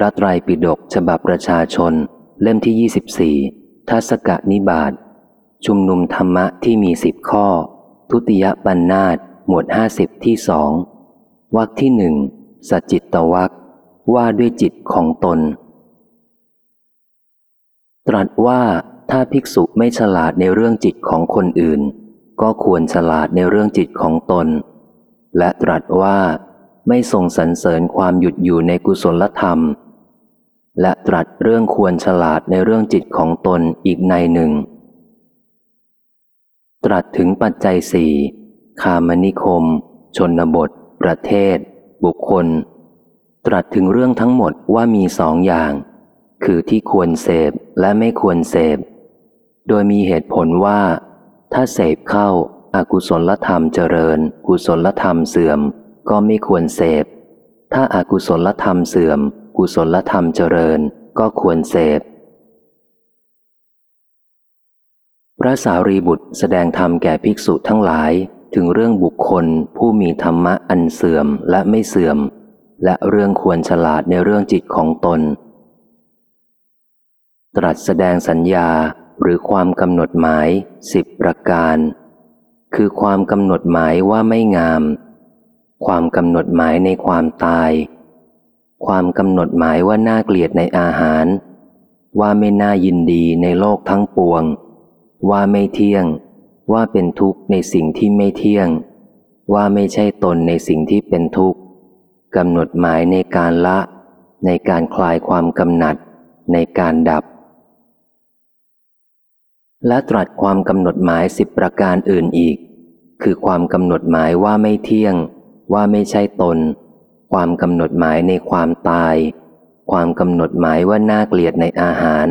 ระไตรปิฎกฉบับประชาชน เล่มที่ 24 ทัศกนิบาตชุมนุมธรรมะที่มีสิบข้อ ทุติยปัญนนาตหมวดห้าสิบที่สองวรที่หนึ่งสจิตตวักว่าด้วยจิตของตน ตรัสว่าถ้าภิกษุไม่ฉลาดในเรื่องจิตของคนอื่น ก็ควรฉลาดในเรื่องจิตของตน และตรัสว่าไม่ทรงสรรเสริญความหยุดอยู่ในกุศลธรรม และตรัสเรื่องควรฉลาดในเรื่องจิตของตนอีกในหนึ่ง ตรัสถึงปัจจัยสี่คามนิคม ชนบท ประเทศ บุคคล ตรัสถึงเรื่องทั้งหมดว่ามีสองอย่าง คือที่ควรเสพและไม่ควรเสพ โดยมีเหตุผลว่า ถ้าเสพเข้าอากุศลธรรมเจริญ กุศลธรรมเสื่อม ก็ไม่ควรเสพ ถ้าอากุศลธรรมเสื่อม กุศลธรรมเจริญก็ควรเสพ พระสารีบุตรแสดงธรรมแก่ภิกษุทั้งหลายถึงเรื่องบุคคลผู้มีธรรมะอันเสื่อมและไม่เสื่อม และเรื่องควรฉลาดในเรื่องจิตของตน ตรัสแสดงสัญญาหรือความกำหนดหมายสิบประการ คือความกำหนดหมายว่าไม่งาม ความกำหนดหมายในความตาย ความกำหนดหมายว่าน่าเกลียดในอาหาร ว่าไม่น่ายินดีในโลกทั้งปวง ว่าไม่เที่ยง ว่าเป็นทุกข์ในสิ่งที่ไม่เที่ยง ว่าไม่ใช่ตนในสิ่งที่เป็นทุกข์กำหนดหมายในการละ ในการคลายความกำหนัด ในการดับ และตรัสความกำหนดหมายสิบประการอื่นอีก คือความกำหนดหมายว่าไม่เที่ยง ว่าไม่ใช่ตน ความกำหนดหมายในความตาย ความกำหนดหมายว่าน่าเกลียดในอาหาร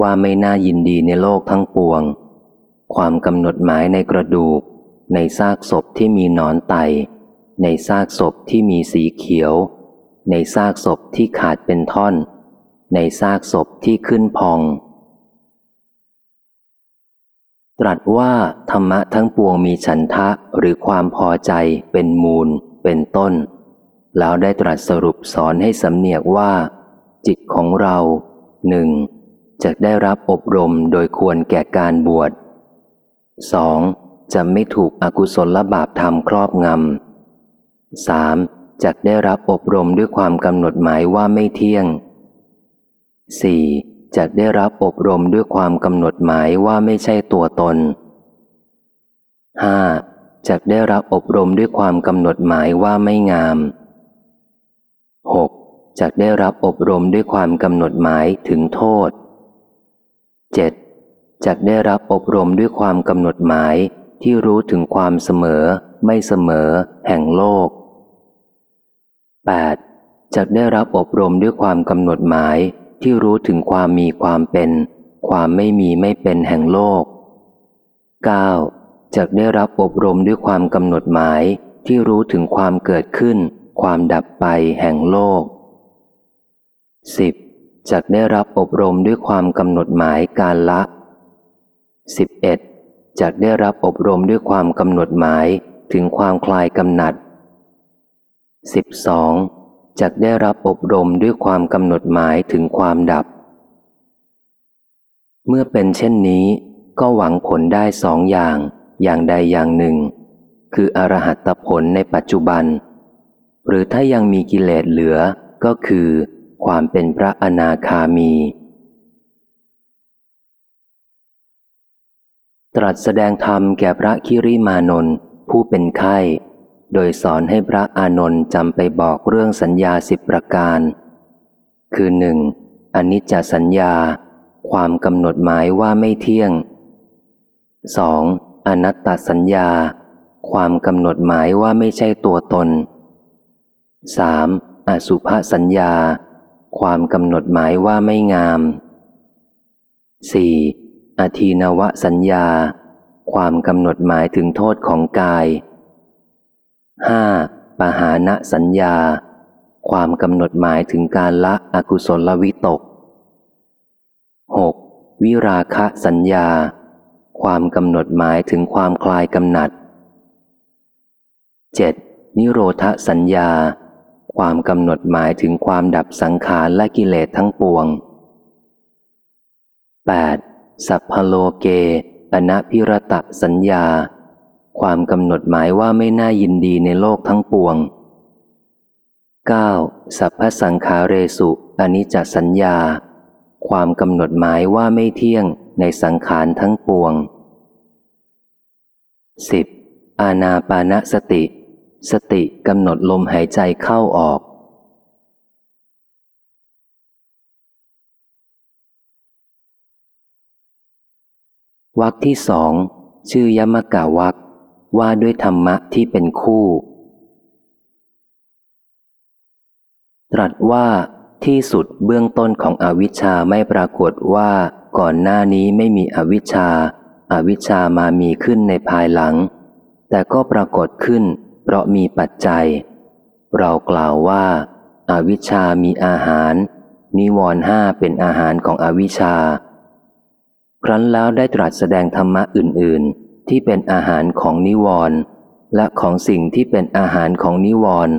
ว่าไม่น่ายินดีในโลกทั้งปวง ความกำหนดหมายในกระดูก ในซากศพที่มีหนอนไต ในซากศพที่มีสีเขียว ในซากศพที่ขาดเป็นท่อน ในซากศพที่ขึ้นพอง ตรัสว่าธรรมะทั้งปวงมีฉันทะหรือความพอใจเป็นมูลเป็นต้น แล้วได้ตรัสสรุปสอนให้สำเนียกว่า จิตของเราหนึ่งจะได้รับอบรมโดยควรแก่การบวชสองจะไม่ถูกอกุศลลบาปธรรมครอบงำสามจะได้รับอบรมด้วยความกำหนดหมายว่าไม่เที่ยงสี่จะได้รับอบรมด้วยความกำหนดหมายว่าไม่ใช่ตัวตนห้าจะได้รับอบรมด้วยความกำหนดหมายว่าไม่งาม หกจะได้รับอบรมด้วยความกำหนดหมายถึงโทษเจ็ดจะได้รับอบรมด้วยความกำหนดหมายที่รู้ถึงความเสมอ ไม่เสมอ แห่งโลก 8. จะได้รับอบรมด้วยความกำหนดหมายที่รู้ถึงความมีความเป็น ความไม่มีไม่เป็นแห่งโลก 9. จะได้รับอบรมด้วยความกำหนดหมายที่รู้ถึงความเกิดขึ้น ความดับไปแห่งโลก 10. จะได้รับอบรมด้วยความกำหนดหมายการละ 11. จะได้รับอบรมด้วยความกำหนดหมายถึงความคลายกำหนัด 12. จะได้รับอบรมด้วยความกำหนดหมายถึงความดับ เมื่อเป็นเช่นนี้ก็หวังผลได้สองอย่างอย่างใดอย่างหนึ่ง คืออรหัตผลในปัจจุบัน หรือถ้ายังมีกิเลสเหลือก็คือ ความเป็นพระอนาคามี ตรัสแสดงธรรมแก่พระคิริมานนท์ผู้เป็นไข้ โดยสอนให้พระอานนท์จำไปบอกเรื่องสัญญาสิบประการ คือหนึ่งอนิจจสัญญา ความกำหนดหมายว่าไม่เที่ยง 2. อนัตตสัญญา ความกำหนดหมายว่าไม่ใช่ตัวตน 3. อสุภสัญญา ความกำหนดหมายว่าไม่งาม 4. อทีนวสัญญา ความกำหนดหมายถึงโทษของกาย 5. ปหานะสัญญา ความกำหนดหมายถึงการละอกุศลวิตก 6. วิราคะสัญญา ความกำหนดหมายถึงความคลายกำหนัด 7. นิโรธสัญญา ความกำหนดหมายถึงความดับสังขารและกิเลสทั้งปวง 8. สัพพโลเกอนัพิรตะสัญญา ความกำหนดหมายว่าไม่น่ายินดีในโลกทั้งปวง 9. สัพพสังขาเรสุอนิจจสัญญา ความกำหนดหมายว่าไม่เที่ยงในสังขารทั้งปวง 10. อาณาปานสติ สติกำหนดลมหายใจเข้าออก วักที่สองชื่อยมกาวักว่าด้วยธรรมะที่เป็นคู่ ตรัสว่าที่สุดเบื้องต้นของอวิชชาไม่ปรากฏว่าก่อนหน้านี้ไม่มีอวิชชาอาวิชชามามีขึ้นในภายหลัง แต่ก็ปรากฏขึ้น เพราะมีปัจจัย เรากล่าวว่าอาวิชชามีอาหาร นิวรห้าเป็นอาหารของอวิชชา ครั้นแล้วได้ตรัสแสดงธรรมะอื่น ๆ ที่เป็นอาหารของนิวรณ์และของสิ่งที่เป็นอาหารของนิวรณ์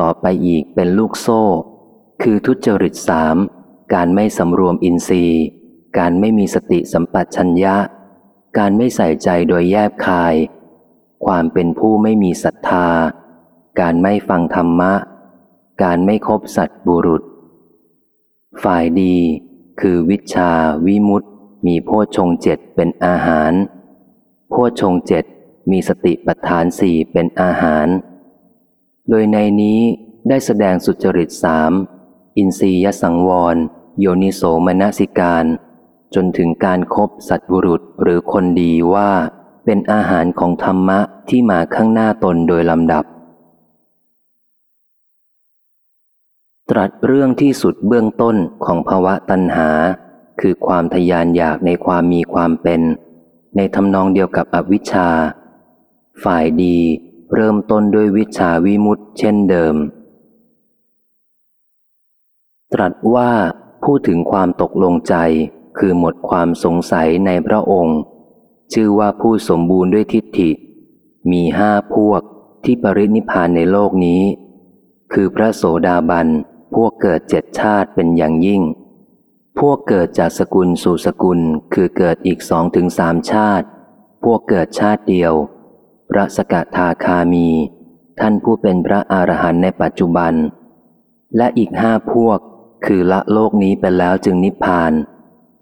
ต่อไปอีกเป็นลูกโซ่ คือทุจริตสามการไม่สำรวมอินทรีย์ การไม่มีสติสัมปชัญญะ การไม่ใส่ใจโดยแยบคาย ความเป็นผู้ไม่มีศรัทธา การไม่ฟังธรรมะ การไม่คบสัตบุรุษ ฝ่ายดี คือวิชาวิมุตติมีโพชงเจ็ดเป็นอาหาร โพชงเจ็ดมีสติปัฏฐานสี่เป็นอาหาร โดยในนี้ได้แสดงสุจริตสามอินทรียสังวร โยนิโสมนสิการ จนถึงการครบสัตบุรุษหรือคนดีว่า เป็นอาหารของธรรมะที่มาข้างหน้าตนโดยลำดับ ตรัสเรื่องที่สุดเบื้องต้นของภาวะตัณหา คือความทยานอยากในความมีความเป็น ในทำนองเดียวกับอวิชชา ฝ่ายดีเริ่มต้นด้วยวิชาวิมุตเช่นเดิม ตรัสว่าพูดถึงความตกลงใจคือหมดความสงสัยในพระองค์ ชื่อว่าผู้สมบูรณ์ด้วยทิฏฐิ มีห้าพวกที่ปรินิพานในโลกนี้ คือพระโสดาบัน พวกเกิดเจ็ดชาติเป็นอย่างยิ่ง พวกเกิดจากสกุลสู่สกุลคือเกิดอีกสองถึงสามชาติ พวกเกิดชาติเดียว พระสกทาคามี ท่านผู้เป็นพระอรหันต์ในปัจจุบัน และอีกห้าพวกคือละโลกนี้ไปแล้วจึงนิพพาน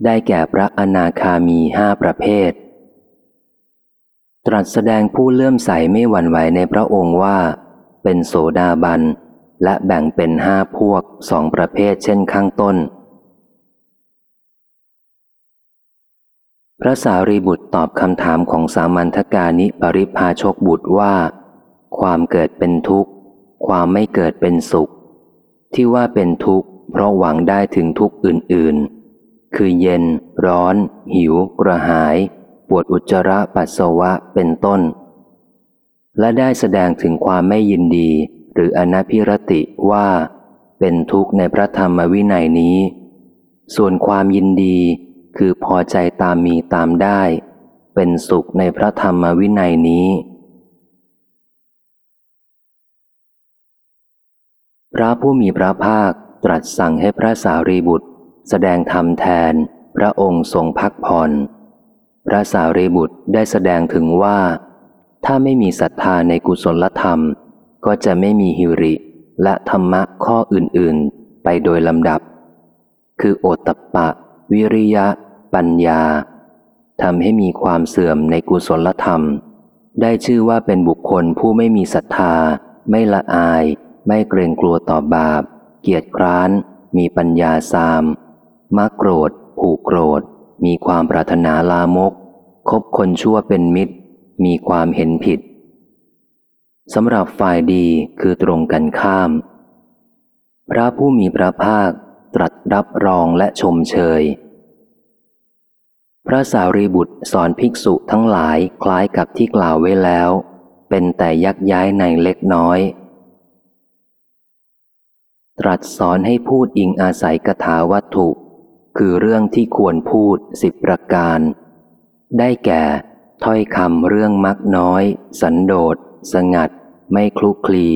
ได้แก่พระอนาคามีห้าประเภท รัสแสดงผู้เลื่อมใสไม่หวั่นไหวในพระองค์ว่า เป็นโสดาบัน และแบ่งเป็นห้าพวกสองประเภทเช่นข้างต้น พระสารีบุตรตอบคำถามของสามัญทกานิปริพาชกบุตรว่า ความเกิดเป็นทุกข์ ความไม่เกิดเป็นสุข ที่ว่าเป็นทุกข์ เพราะหวังได้ถึงทุกข์อื่น ๆ คือเย็น ร้อน หิว กระหาย ปวดอุจจาระปัสสาวะเป็นต้น และได้แสดงถึงความไม่ยินดี หรืออนัพิรติว่า เป็นทุกข์ในพระธรรมวินัยนี้ ส่วนความยินดีคือพอใจตามมีตามได้ เป็นสุขในพระธรรมวินัยนี้ พระผู้มีพระภาคตรัสสั่งให้พระสารีบุตร แสดงธรรมแทนพระองค์ทรงพักผ่อน พระสารีบุตรได้แสดงถึงว่า ถ้าไม่มีศรัทธาในกุศลธรรม ก็จะไม่มีฮิริและธรรมะข้ออื่นๆ ไปโดยลำดับ คือโอตตปะ วิริยะ ปัญญาทำให้มีความเสื่อมในกุศลธรรม ได้ชื่อว่าเป็นบุคคลผู้ไม่มีศรัทธา ไม่ละอาย ไม่เกรงกลัวต่อบาป เกียรติคร้าน มีปัญญาสามมักโกรธผูกโกรธ มีความปรารถนาลามก คบคนชั่วเป็นมิตร มีความเห็นผิดสำหรับฝ่ายดีคือตรงกันข้าม พระผู้มีพระภาคตรัสรับรองและชมเชย พระสารีบุตรสอนภิกษุทั้งหลายคล้ายกับที่กล่าวไว้แล้ว เป็นแต่ยักย้ายในเล็กน้อย ตรัสสอนให้พูดอิงอาศัยกถาวัตถุ คือเรื่องที่ควรพูดสิบประการ ได้แก่ ถ้อยคำเรื่องมักน้อย สันโดษ สงัด ไม่คลุกคลี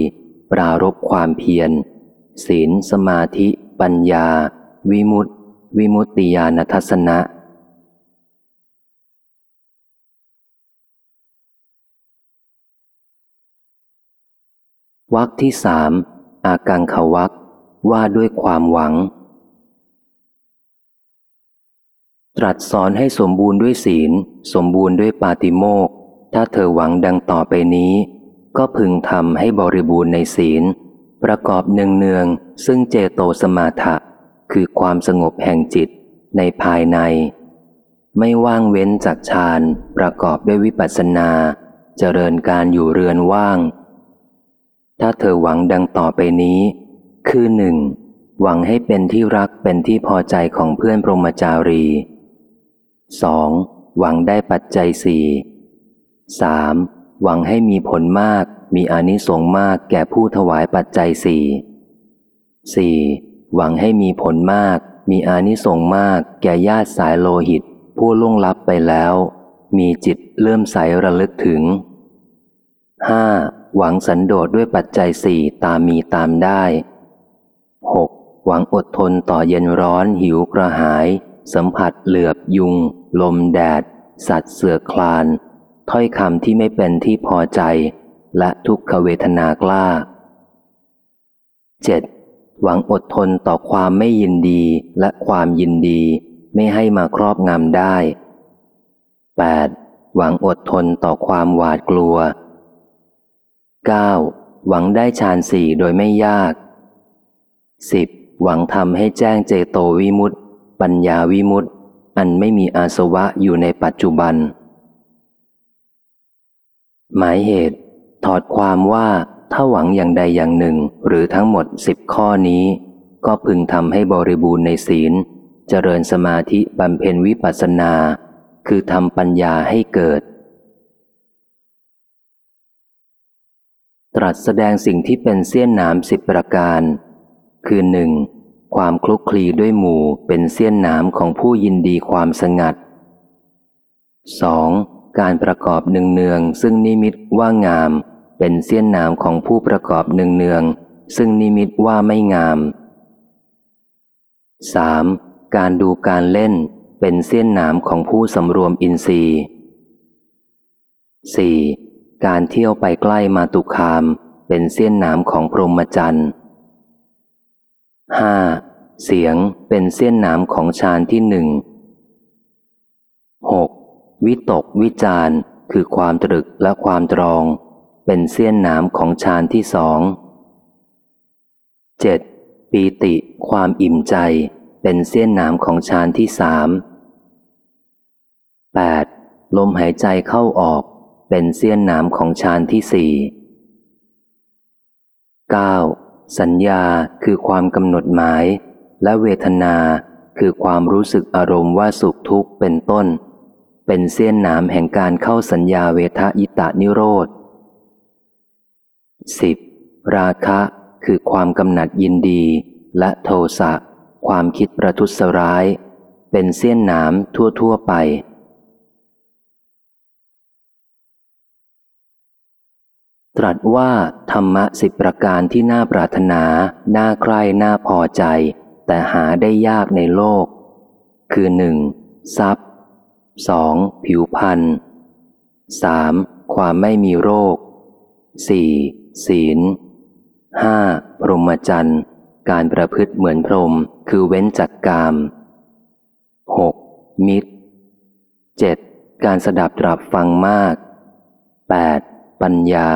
ปรารบความเพียร ศีลสมาธิ ปัญญา วิมุตติ วิมุตติญาณทัศนะวักที่สามอากังขวักว่าด้วยความหวัง ตรัสสอนให้สมบูรณ์ด้วยศีล สมบูรณ์ด้วยปาติโมกข์ถ้าเธอหวังดังต่อไปนี้ ก็พึงทำให้บริบูรณ์ในศีล ประกอบเนืองเนืองๆซึ่งเจโตสมาถะคือความสงบแห่งจิตในภายใน ไม่ว่างเว้นจากฌานประกอบด้วยวิปัสสนา เจริญการอยู่เรือนว่าง ถ้าเธอหวังดังต่อไปนี้ คือหนึ่งหวังให้เป็นที่รักเป็นที่พอใจของเพื่อนปรมจารี 2. หวังได้ปัจจัยสี่ 3. หวังให้มีผลมาก มีอนิสงส์มากแก่ผู้ถวายปัจจัยสี่ 4. หวังให้มีผลมาก มีอนิสงส์มาก แก่ญาติสายโลหิต ผู้ล่วงลับไปแล้ว มีจิตเลื่อมใสระลึกถึง 5. หวังสันโดษด้วยปัจจัยสี่ตามมีตามได้ 6. หวังอดทนต่อเย็นร้อนหิวกระหาย สัมผัสเหลือบยุง ลมแดด สัตว์เสือคลาน ถ้อยคำที่ไม่เป็นที่พอใจ และทุกขเวทนากล้า 7. หวังอดทนต่อความไม่ยินดีและความยินดี ไม่ให้มาครอบงำได้ 8. หวังอดทนต่อความหวาดกลัว 9. หวังได้ฌานสี่โดยไม่ยาก 10. หวังทำให้แจ้งเจโตวิมุตติปัญญาวิมุตติ อันไม่มีอาสวะอยู่ในปัจจุบัน หมายเหตุ ถอดความว่าถ้าหวังอย่างใดอย่างหนึ่งหรือทั้งหมดสิบข้อนี้ ก็พึงทำให้บริบูรณ์ในศีล เจริญสมาธิบำเพ็ญวิปัสสนา คือทำปัญญาให้เกิด ตรัสแสดงสิ่งที่เป็นเสี้ยนหนามสิบประการ คือหนึ่ง ความคลุกคลีด้วยหมู่เป็นเสี้ยนหนามของผู้ยินดีความสงัด 2. การประกอบหนึ่งเนืองซึ่งนิมิตว่างาม เป็นเสี้ยนหนามของผู้ประกอบหนึ่งเนือง ซึ่งนิมิตว่าไม่งาม 3. การดูการเล่นเป็นเสี้ยนหนามของผู้สำรวมอินทรีย์ 4. การเที่ยวไปใกล้มาตุคาม เป็นเสี้ยนหนามของพรหมจรรย์ 5. เสียงเป็นเส้นหนามของฌานที่หนึ่ง 6. วิตกวิจารคือความตรึกและความตรอง เป็นเส้นหนามของฌานที่สอง 7. ปีติความอิ่มใจ เป็นเส้นหนามของฌานที่สาม 8. ลมหายใจเข้าออก เป็นเส้นหนามของฌานที่สี่ 9. สัญญาคือความกำหนดหมาย และเวทนาคือความรู้สึกอารมณ์ว่าสุขทุกข์เป็นต้น เป็นเส้นหนามแห่งการเข้าสัญญาเวทายตานิโรธ 10. ราคะคือความกำหนัดยินดี และโทสะความคิดประทุษร้าย เป็นเส้นหนามทั่ว ๆ ไปตรัสว่าธรรมะสิบประการที่น่าปรารถนา น่าใคร่ น่าพอใจ แต่หาได้ยากในโลก คือหนึ่งทรัพย์สองผิวพันธ์สามความไม่มีโรคสี่ศีลห้าพรหมจรรย์ การประพฤติเหมือนพรหมคือเว้นจากกามหกมิตรเจ็ดการสดับตรับฟังมากแปดปัญญา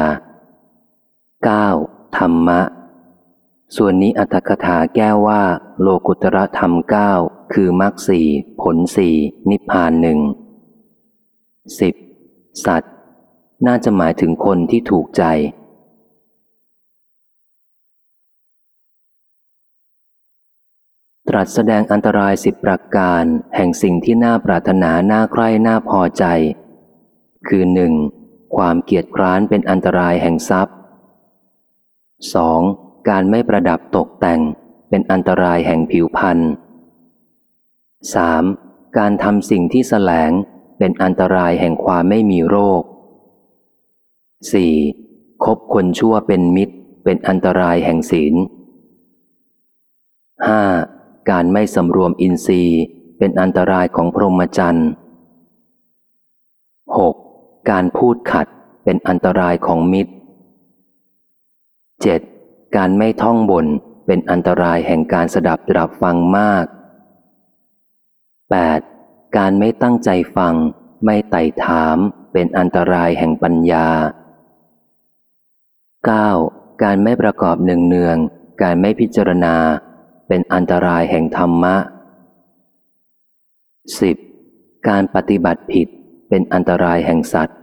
เก้าธรรมะ ส่วนนี้อัตถกถาแก้ว่า โลกุตระธรรมเก้าคือมรรคสี่ผลสี่นิพพานหนึ่งสิบสัตว์ น่าจะหมายถึงคนที่ถูกใจ ตรัสแสดงอันตรายสิบประการ แห่งสิ่งที่น่าปรารถนาน่าใคร่น่าพอใจ คือหนึ่งความเกียจคร้านเป็นอันตรายแห่งทรัพย์ 2. การไม่ประดับตกแต่งเป็นอันตรายแห่งผิวพันธ์ 3. การทำสิ่งที่แสลงเป็นอันตรายแห่งความไม่มีโรค 4. คบคนชั่วเป็นมิตร เป็นอันตรายแห่งศีล 5. การไม่สำรวมอินทรีย์เป็นอันตรายของพรหมจรรย์ 6. การพูดขัดเป็นอันตรายของมิตร 7. การไม่ท่องบนเป็นอันตรายแห่งการสดับตรับฟังมาก 8. การไม่ตั้งใจฟัง ไม่ไต่ถาม เป็นอันตรายแห่งปัญญา 9. การไม่ประกอบหนึ่งเนือง การไม่พิจารณา เป็นอันตรายแห่งธรรมะ 10. การปฏิบัติผิดเป็นอันตรายแห่งสัตว์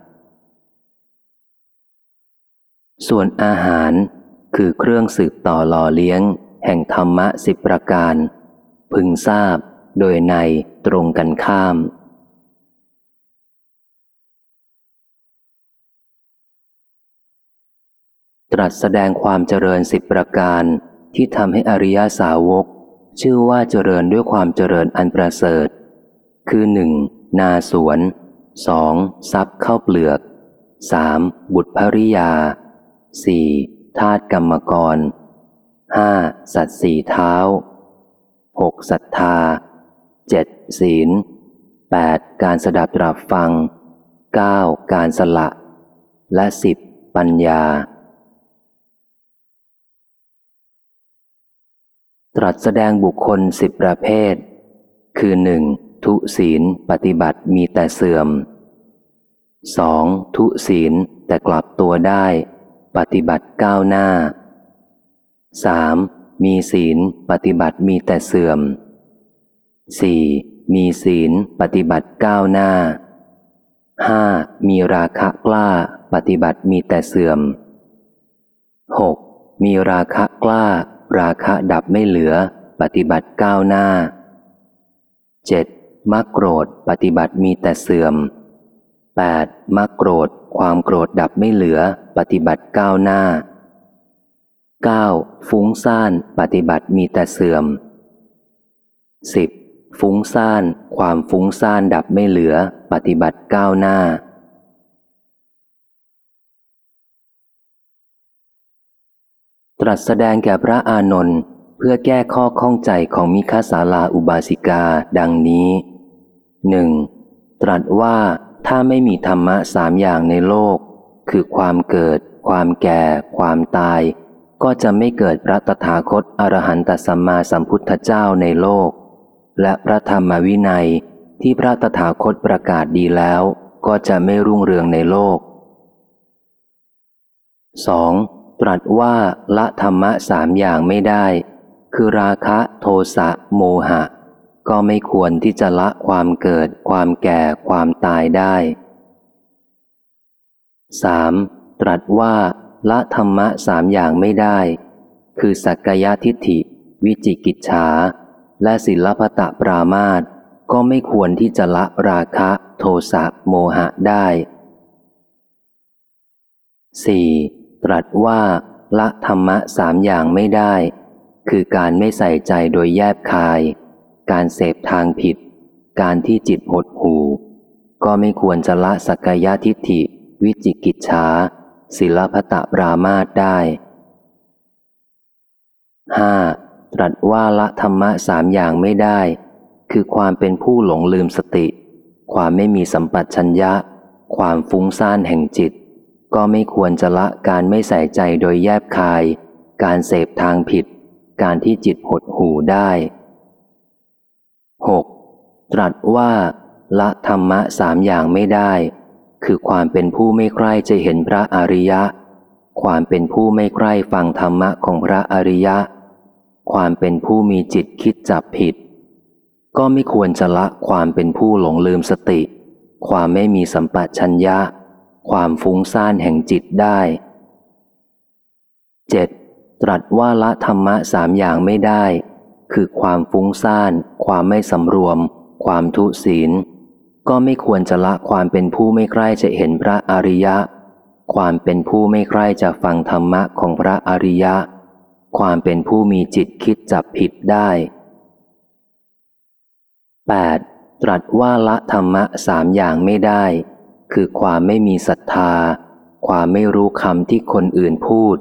ส่วนอาหาร คือเครื่องสืบต่อหล่อเลี้ยง แห่งธรรมะสิบประการ พึงทราบโดยในตรงกันข้าม ตรัสแสดงความเจริญสิบประการที่ทำให้อริยสาวก ชื่อว่าเจริญด้วยความเจริญอันประเสริฐ คือหนึ่งนาสวนสองทรัพย์เข้าเปลือกสามบุตรภริยาสี่ ธาตุกรรมกรห้าสัตว์สี่เท้าหกศรัทธาเจ็ดศีลแปดการสดับตรับฟังเก้าการสละ และสิบปัญญา ตรัสแสดงบุคคลสิบประเภท คือหนึ่งทุศีลปฏิบัติมีแต่เสื่อมสองทุศีลแต่กลับตัวได้ ปฏิบัติก้าวหน้าสามมีศีลปฏิบัติมีแต่เสื่อมสี่มีศีลปฏิบัติก้าวหน้าห้ามีราคะกล้าปฏิบัติมีแต่เสื่อมหกมีราคะกล้า ราคะดับไม่เหลือ ปฏิบัติก้าวหน้าเจ็ดมักโกรธปฏิบัติมีแต่เสื่อม 8. มักโกรธ ความโกรธดับไม่เหลือ ปฏิบัติก้าวหน้า 9. ฟุ้งซ่าน ปฏิบัติมีแต่เสื่อม 10. ฟุ้งซ่าน ความฟุ้งซ่านดับไม่เหลือ ปฏิบัติก้าวหน้า ตรัสแสดงแก่พระอานนท์เพื่อแก้ข้อข้องใจของมิคาสาลาอุบาสิกาดังนี้หนึ่งตรัสว่า ถ้าไม่มีธรรมะสามอย่างในโลก คือความเกิด ความแก่ ความตาย ก็จะไม่เกิดพระตถาคตอรหันตสัมมาสัมพุทธเจ้าในโลก และพระธรรมวินัยที่พระตถาคตประกาศดีแล้ว ก็จะไม่รุ่งเรืองในโลก 2. ตรัสว่าละธรรมะสามอย่างไม่ได้ คือราคะโทสะโมหะ ก็ไม่ควรที่จะละความเกิด ความแก่ ความตายได้ 3. ตรัสว่า ละธรรมะสามอย่างไม่ได้ คือสักกายทิฏฐิ วิจิกิจฉา และศิลปตะปรามาตก็ไม่ควรที่จะละราคะ โทสะโมหะได้ 4. ตรัสว่า ละธรรมะสามอย่างไม่ได้ คือการไม่ใส่ใจโดยแยบคาย การเสพทางผิด การที่จิตหดหูก็ไม่ควรจะละสักกายทิฏฐิ วิจิกิจฉาศิลปตะปรามาตได้ 5. ตรัสว่าละธรรมะสามอย่างไม่ได้ คือความเป็นผู้หลงลืมสติ ความไม่มีสัมปัชัญญะ ความฟุ้งซ่านแห่งจิต ก็ไม่ควรจะละการไม่ใส่ใจโดยแยบคาย การเสพทางผิด การที่จิตหดหูได้ ตรัสว่า ละธรรมะสามอย่างไม่ได้ คือความเป็นผู้ไม่ใคร่จะเห็นพระอริยะ ความเป็นผู้ไม่ใคร่ฟังธรรมะของพระอริยะ ความเป็นผู้มีจิตคิดจับผิด ก็ไม่ควรจะละความเป็นผู้หลงลืมสติ ความไม่มีสัมปชัญญะ ความฟุ้งซ่านแห่งจิตได้ 7. ตรัสว่าละธรรมะสามอย่างไม่ได้ คือความฟุ้งซ่าน ความไม่สำรวม ความทุศีล ก็ไม่ควรจะละความเป็นผู้ไม่ใคร่จะเห็นพระอริยะ ความเป็นผู้ไม่ใคร่จะฟังธรรมะของพระอริยะ ความเป็นผู้มีจิตคิดจับผิดได้ 8. ตรัสว่าละธรรมะสามอย่างไม่ได้ คือความไม่มีศรัทธา ความไม่รู้คำที่คนอื่นพูด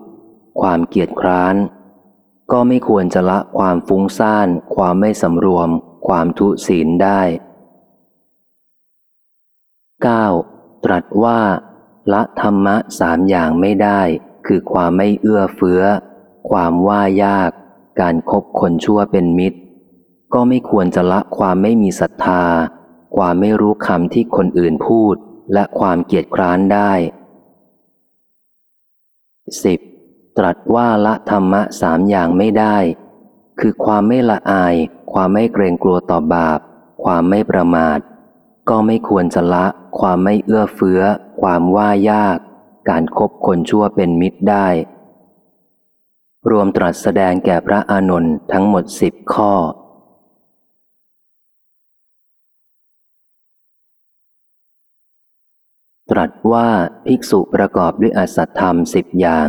ความเกียจคร้าน ก็ไม่ควรจะละความฟุ้งซ่าน ความไม่สำรวม ความทุศีลได้ 9. ตรัสว่า ละธรรมะสามอย่างไม่ได้ คือความไม่เอื้อเฟื้อ ความว่ายาก การครบคนชั่วเป็นมิตร ก็ไม่ควรจะละความไม่มีศรัทธา ความไม่รู้คำที่คนอื่นพูด และความเกียจคร้านได้ 10. ตรัสว่าละธรรมะสามอย่างไม่ได้ คือความไม่ละอาย ความไม่เกรงกลัวต่อบาป ความไม่ประมาท ก็ไม่ควรจะละ ความไม่เอื้อเฟื้อ ความว่ายาก การครบคนชั่วเป็นมิตรได้ รวมตรัสแสดงแก่พระอานนท์ทั้งหมดสิบข้อ ตรัสว่าภิกษุประกอบด้วยอสัตธรรมสิบอย่าง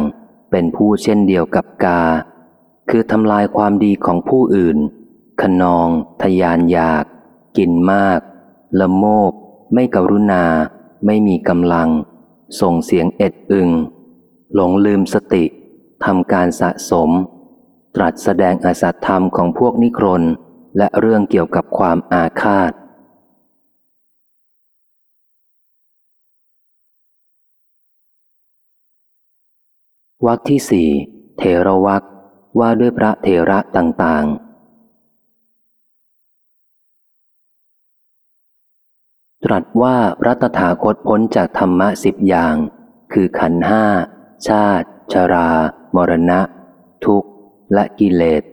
เป็นผู้เช่นเดียวกับกา คือทำลายความดีของผู้อื่น ขนอง ทยานอยาก กินมาก ละโมบ ไม่กรุณา ไม่มีกำลัง ส่งเสียงเอ็ดอึง หลงลืมสติทำการสะสม ตรัสแสดงอสัตธรรมของพวกนิครนและเรื่องเกี่ยวกับความอาฆาตวรรคที่สี่เทระวักว่าด้วยพระเทระต่างๆ ตรัสว่าพระตถาคตพ้นจากธรรมะสิบอย่าง คือขันห้า ชาติ ชรา มรณะ ทุกข์ และกิเลส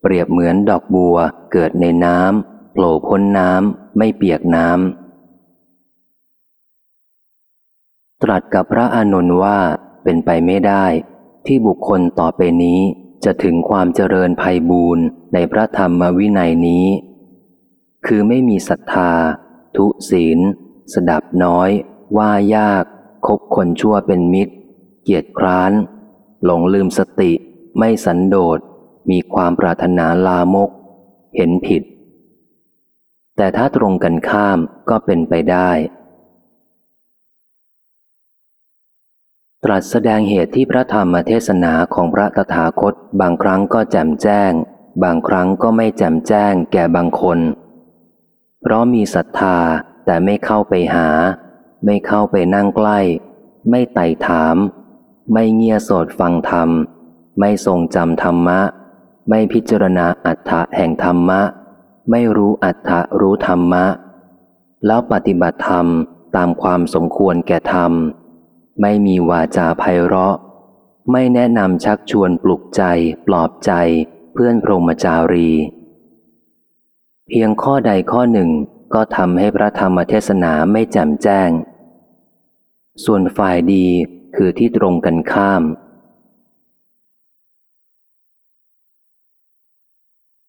เปรียบเหมือนดอกบัวเกิดในน้ำโผล่พ้นน้ำไม่เปียกน้ำตรัสกับพระอานนท์ว่าเป็นไปไม่ได้ ที่บุคคลต่อไปนี้จะถึงความเจริญภัยบูรณ์ในพระธรรมวินัยนี้ คือไม่มีศรัทธา ทุศีล สดับน้อย ว่ายาก คบคนชั่วเป็นมิตร เกียรติคร้าน หลงลืมสติ ไม่สันโดษ มีความปรารถนาลามก เห็นผิด แต่ถ้าตรงกันข้ามก็เป็นไปได้ ตรัสแสดงเหตุที่พระธรรมเทศนาของพระตถาคต บางครั้งก็แจ่มแจ้ง บางครั้งก็ไม่แจ่มแจ้งแก่บางคน เพราะมีศรัทธาแต่ไม่เข้าไปหา ไม่เข้าไปนั่งใกล้ ไม่ไต่ถาม ไม่เงียโสดฟังธรรม ไม่ทรงจำธรรมะ ไม่พิจารณาอัฏฐะแห่งธรรมะ ไม่รู้อัฏฐะรู้ธรรมะ แล้วปฏิบัติธรรมตามความสมควรแก่ธรรม ไม่มีวาจาไพเราะ ไม่แนะนำชักชวนปลุกใจปลอบใจเพื่อนพรหมจารี พียงข้อใดข้อหนึ่งก็ทำให้พระธรรมเทศนาไม่แจ่มแจ้ง ส่วนฝ่ายดีคือที่ตรงกันข้าม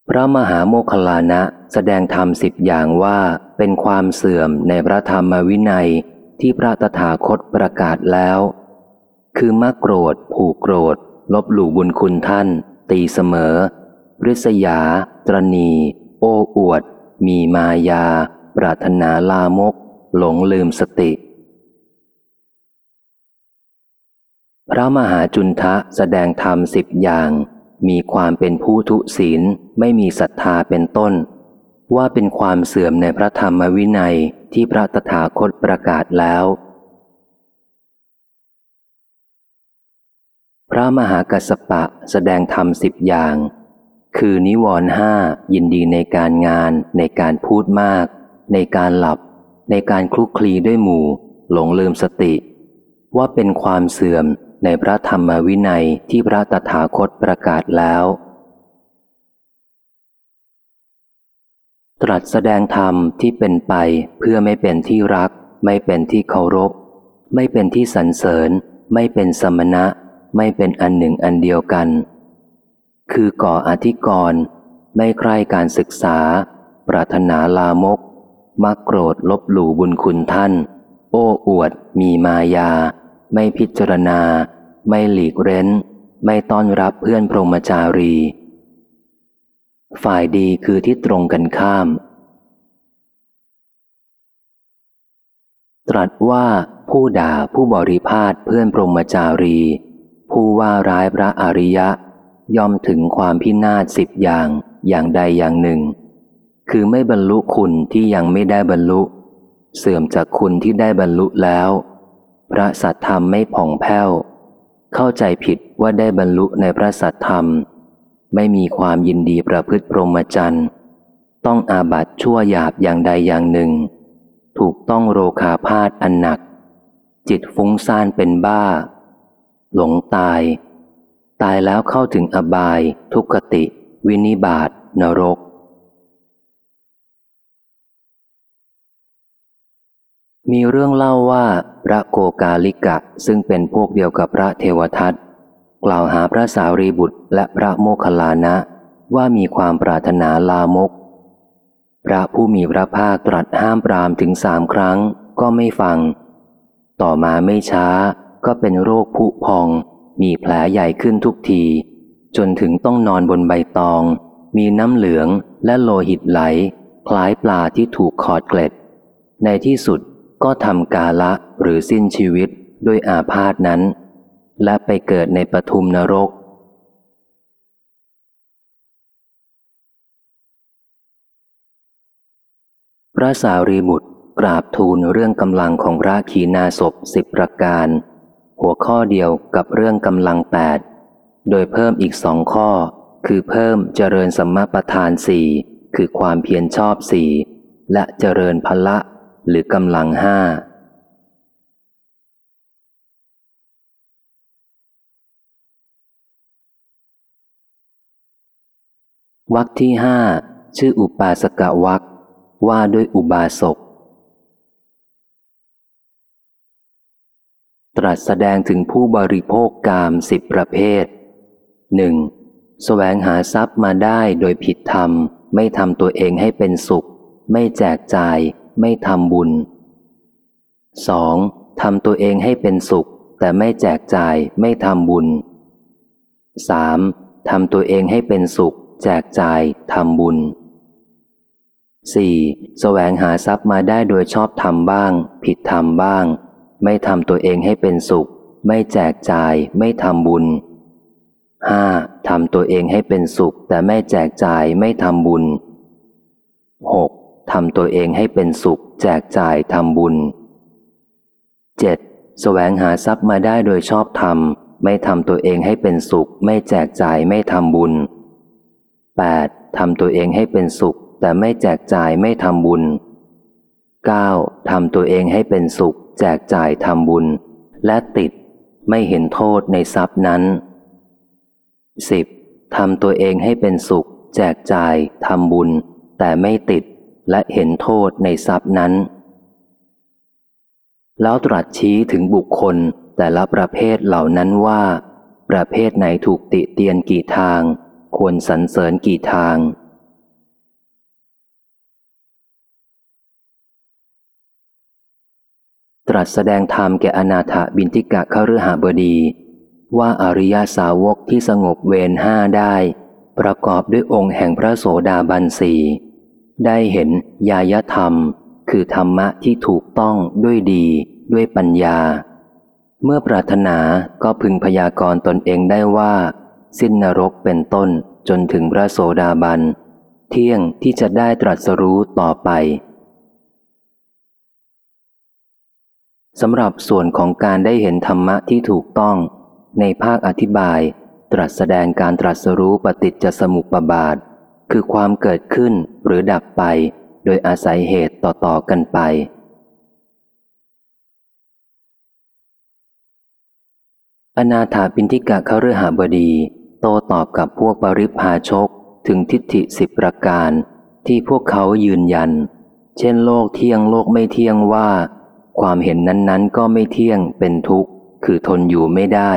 พระมหาโมคลานะแสดงธรรมสิบอย่างว่าเป็นความเสื่อมในพระธรรมวินัยที่พระตถาคตประกาศแล้ว คือมักโกรธ ผูกโกรธ ลบหลู่บุญคุณท่าน ตีเสมอริษยา ตรณี โอ้อวด มีมายา ปรารถนาลามก หลงลืมสติ พระมหาจุนทะแสดงธรรมสิบอย่าง มีความเป็นผู้ทุศีลไม่มีศรัทธาเป็นต้น ว่าเป็นความเสื่อมในพระธรรมวินัยที่พระตถาคตประกาศแล้ว พระมหากัสปะแสดงธรรมสิบอย่าง คือนิวรณ์ห้ายินดีในการงาน ในการพูดมาก ในการหลับ ในการคลุกคลีด้วยหมู่ หลงลืมสติ ว่าเป็นความเสื่อมในพระธรรมวินัยที่พระตถาคตประกาศแล้ว ตรัสแสดงธรรมที่เป็นไปเพื่อไม่เป็นที่รัก ไม่เป็นที่เคารพ ไม่เป็นที่สรรเสริญ ไม่เป็นสมณะ ไม่เป็นอันหนึ่งอันเดียวกัน คือก่ออธิกรณ์ไม่ใคร่การศึกษา ปรารถนาลามก มักโกรธลบหลู่บุญคุณท่าน โอ้อวด มีมายา ไม่พิจารณา ไม่หลีกเร้น ไม่ต้อนรับเพื่อนพรหมจารี ฝ่ายดีคือที่ตรงกันข้าม ตรัสว่าผู้ด่าผู้บริพาทเพื่อนพรหมจารี ผู้ว่าร้ายพระอริยะ ย่อมถึงความพินาศสิบอย่างอย่างใดอย่างหนึ่ง คือไม่บรรลุคุณที่ยังไม่ได้บรรลุ เสื่อมจากคุณที่ได้บรรลุแล้ว พระสัทธรรมไม่ผ่องแผ้ว เข้าใจผิดว่าได้บรรลุในพระสัทธรรม ไม่มีความยินดีประพฤติพรหมจรรย์ต้องอาบัตชั่วหยาบอย่างใดอย่างหนึ่ง ถูกต้องโรคาพาธอันหนัก จิตฟุ้งซ่านเป็นบ้า หลงตาย ตายแล้วเข้าถึงอบาย ทุกขติ วินิบาตนรก มีเรื่องเล่าว่าพระโกกาลิกะซึ่งเป็นพวกเดียวกับพระเทวทัตกล่าวหาพระสารีบุตรและพระโมคคัลลานะว่ามีความปรารถนาลามก พระผู้มีพระภาคตรัสห้ามปรามถึงสามครั้งก็ไม่ฟัง ต่อมาไม่ช้าก็เป็นโรคผุพอง มีแผลใหญ่ขึ้นทุกที จนถึงต้องนอนบนใบตอง มีน้ำเหลืองและโลหิตไหล คล้ายปลาที่ถูกขอดเกล็ด ในที่สุดก็ทำกาละหรือสิ้นชีวิตด้วยอาพาธนั้น และไปเกิดในปทุมนรก พระสารีบุตรกราบทูลเรื่องกำลังของพระขีณาสพสิบประการ หัวข้อเดียวกับเรื่องกำลังแปดโดยเพิ่มอีกสองข้อ คือเพิ่มเจริญสัมมาประธานสี่คือความเพียรชอบสี่และเจริญพละหรือกำลังห้าวรรคที่ห้าชื่ออุปาสกวรรคว่าด้วยอุบาสก ตรัสแสดงถึงผู้บริโภคกามสิบประเภทหนึ่งแสวงหาทรัพย์มาได้โดยผิดธรรม ไม่ทำตัวเองให้เป็นสุข ไม่แจกจ่าย ไม่ทำบุญ 2. ทำตัวเองให้เป็นสุข แต่ไม่แจกจ่าย ไม่ทำบุญ 3. ทำตัวเองให้เป็นสุข แจกจ่ายทำบุญ 4. แสวงหาทรัพย์มาได้โดยชอบทำบ้าง ผิดทำบ้าง ไม่ทำตัวเองให้เป็นสุข ไม่แจกจ่าย ไม่ทำบุญ 5. ทำตัวเองให้เป็นสุข แต่ไม่แจกจ่ายไม่ทำบุญ 6. ทำตัวเองให้เป็นสุข แจกจ่ายทำบุญ 7. แสวงหาทรัพย์มาได้โดยชอบธรรม ไม่ทำตัวเองให้เป็นสุข ไม่แจกจ่ายไม่ทำบุญ 8. ทำตัวเองให้เป็นสุข แต่ไม่แจกจ่ายไม่ทำบุญ 9. ทำตัวเองให้เป็นสุข แจกจ่ายทำบุญ และติดไม่เห็นโทษในทรัพย์นั้น 10. ทำตัวเองให้เป็นสุข แจกจ่ายทำบุญ แต่ไม่ติดและเห็นโทษในทรัพย์นั้น แล้วตรัสชี้ถึงบุคคลแต่ละประเภทเหล่านั้นว่า ประเภทไหนถูกติเตียนกี่ทาง ควรสรรเสริญกี่ทาง รัสแสดงธรรมแก่อนาถบินทิกะขฤหบดี ว่าอริยาสาวกที่สงบเวรห้าได้ ประกอบด้วยองค์แห่งพระโสดาบันสีได้เห็นยายธรรม คือธรรมะที่ถูกต้องด้วยดีด้วยปัญญา เมื่อปรารถนาก็พึงพยากรณ์ตนเองได้ว่า สิ้นนรกเป็นต้นจนถึงพระโสดาบัน เที่ยงที่จะได้ตรัสรู้ต่อไป สำหรับส่วนของการได้เห็นธรรมะที่ถูกต้อง ในภาคอธิบาย ตรัสแสดงการตรัสรู้ปฏิจจสมุปบาท คือความเกิดขึ้นหรือดับไป โดยอาศัยเหตุต่อ ๆ กันไป อนาถาปินทิกะเขาเรือหาบดี โตตอบกับพวกบริพาชกถึงทิฏฐิสิบประการ ที่พวกเขายืนยัน เช่นโลกเที่ยงโลกไม่เที่ยงว่า ความเห็นนั้นๆ ก็ไม่เที่ยงเป็นทุกข์ คือทนอยู่ไม่ได้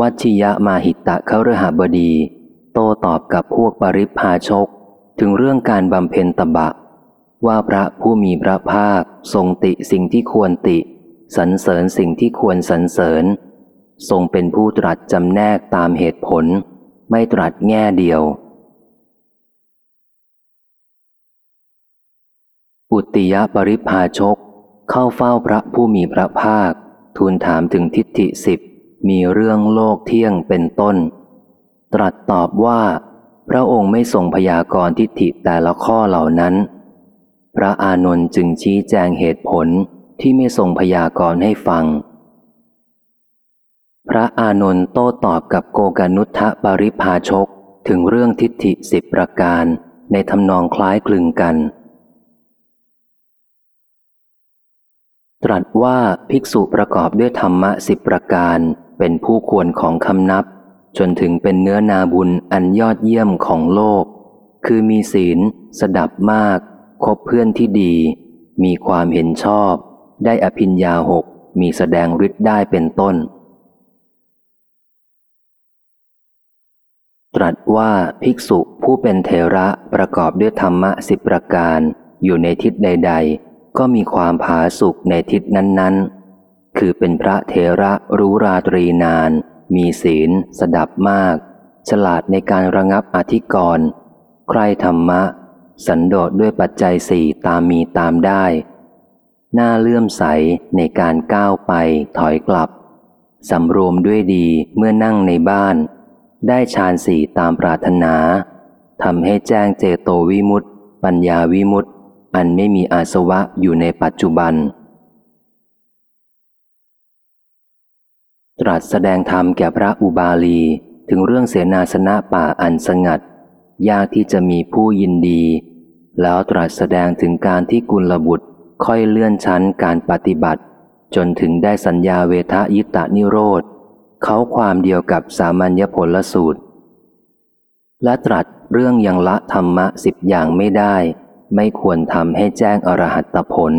วัชิยะมาหิตะเขารหาบดี โตตอบกับพวกปริพาชก ถึงเรื่องการบำเพ็ญตบะ ว่าพระผู้มีพระภาคทรงติสิ่งที่ควรติ สรรเสริญสิ่งที่ควรสรรเสริญ ทรงเป็นผู้ตรัสจำแนกตามเหตุผล ไม่ตรัสแง่เดียว อุติยปริพาชก เข้าเฝ้าพระผู้มีพระภาค ทูลถามถึงทิฏฐิสิบมีเรื่องโลกเที่ยงเป็นต้น ตรัสตอบว่า พระองค์ไม่ทรงพยากรณ์ทิฏฐิแต่ละข้อเหล่านั้น พระอานนท์จึงชี้แจงเหตุผลที่ไม่ทรงพยากรณ์ให้ฟัง พระอานนท์โต้ตอบกับโกกานุทะปริภาชกถึงเรื่องทิฏฐิสิบประการในทำนองคล้ายคลึงกัน ตรัสว่าภิกษุประกอบด้วยธรรมะสิบประการ เป็นผู้ควรของคำนับ จนถึงเป็นเนื้อนาบุญอันยอดเยี่ยมของโลก คือมีศีล สดับมาก คบเพื่อนที่ดี มีความเห็นชอบ ได้อภิญญาหกมีแสดงฤทธิ์ได้เป็นต้น ตรัสว่าภิกษุผู้เป็นเทระประกอบด้วยธรรมะสิบประการ อยู่ในทิศใด ๆ ก็มีความผาสุกในทิศนั้นๆ คือเป็นพระเทระรู้ราตรีนาน มีศีล สดับมาก ฉลาดในการระงับอธิกรณ์ใครธรรมะ สันโดษด้วยปัจจัยสี่ตามมีตามได้ หน้าเลื่อมใสในการก้าวไปถอยกลับ สำรวมด้วยดีเมื่อนั่งในบ้าน ได้ฌานสี่ตามปรารถนาทำให้แจ้งเจโตวิมุตติปัญญาวิมุตติ อันไม่มีอาสวะอยู่ในปัจจุบัน ตรัสแสดงธรรมแก่พระอุบาลีถึงเรื่องเสนาสนะป่าอันสงัด ยากที่จะมีผู้ยินดี แล้วตรัสแสดงถึงการที่กุลบุตรค่อยเลื่อนชั้นการปฏิบัติ จนถึงได้สัญญาเวทยิตานิโรธ เขาความเดียวกับสามัญญผลสูตร และตรัสเรื่องยังละธรรมะสิบอย่างไม่ได้ ไม่ควรทำให้แจ้งอรหัตผล